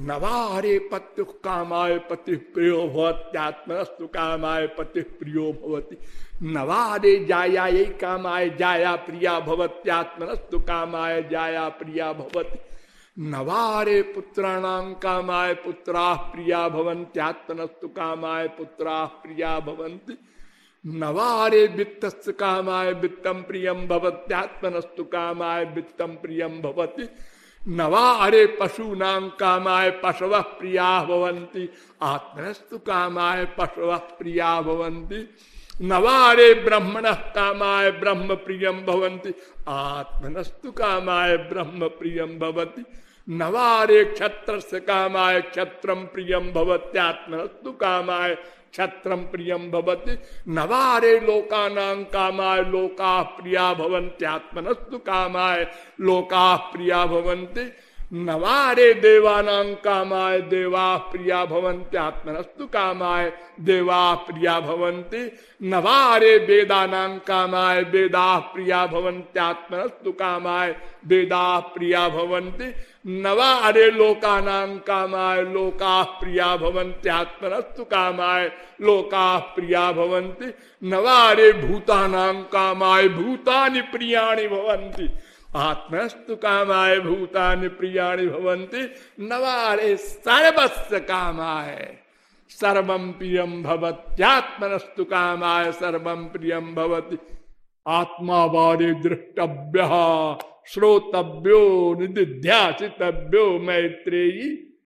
नवारे पत्यु कामाय पति प्रियो भवत्यात्मस्तु कामाय पति प्रियो भवती। नवारे जाया यही कामाय, जाया प्रिया भवत्यात्मस्तु कामाय, जाया प्रिया भवती। नवारे पुत्राणां कामाय पुत्रा प्रिया भवन्त्यात्मनस्तु कामाय पुत्रा प्रिया भवन्ति। नवारे वित्त कामाय वित्तम प्रियम भवत्यात्मनस्तु कामाय वित्तम प्रियम भवती। नवा अरे पशु नाम कामाय पशव प्रिया भवंती आत्मनस्तु कामाय पशव प्रिया भवंती नवारे ब्रह्मण कामाय ब्रह्म प्रियम भवंती आत्मनस्तु कामाय ब्रह्म प्रियम भवती। नवारे क्षत्र से कामाय क्षत्र प्रियम भवत्यात्मनस्तु कामाय क्षत्रम प्रियम भवत। नवारे लोकानां कामाय लोका प्रिया भवंत्यात्मनस्तु कामाय लोका प्रिया भवंती नवारे देवानां कामाय, देवा प्रिया भवंत्यात्मनस्तु कामाय, देवा प्रिया भवंती नवारे वेदानां कामाय, वेदा प्रिया भवंत्यात्मनस्तु कामाय, वेदा प्रिया भवंती नवा अरे लोकानां कामाय, लोका प्रिया भवंत्यात्मनस्तु कामाय, लोका प्रिया भवंती नवा अरे भूतानां कामाय, भूतानि प्रियाणि भवंती आत्मस्तु काम आय भूतान प्रियाणी भवंती नवारे सर्वस्व काम आय सर्वम प्रियम भवत्यात्मनस्तु कामाय सर्वम प्रियम भवती। आत्मा बारे दृष्टव्य श्रोतव्यो निध्यासितव्यो मैत्रेयी।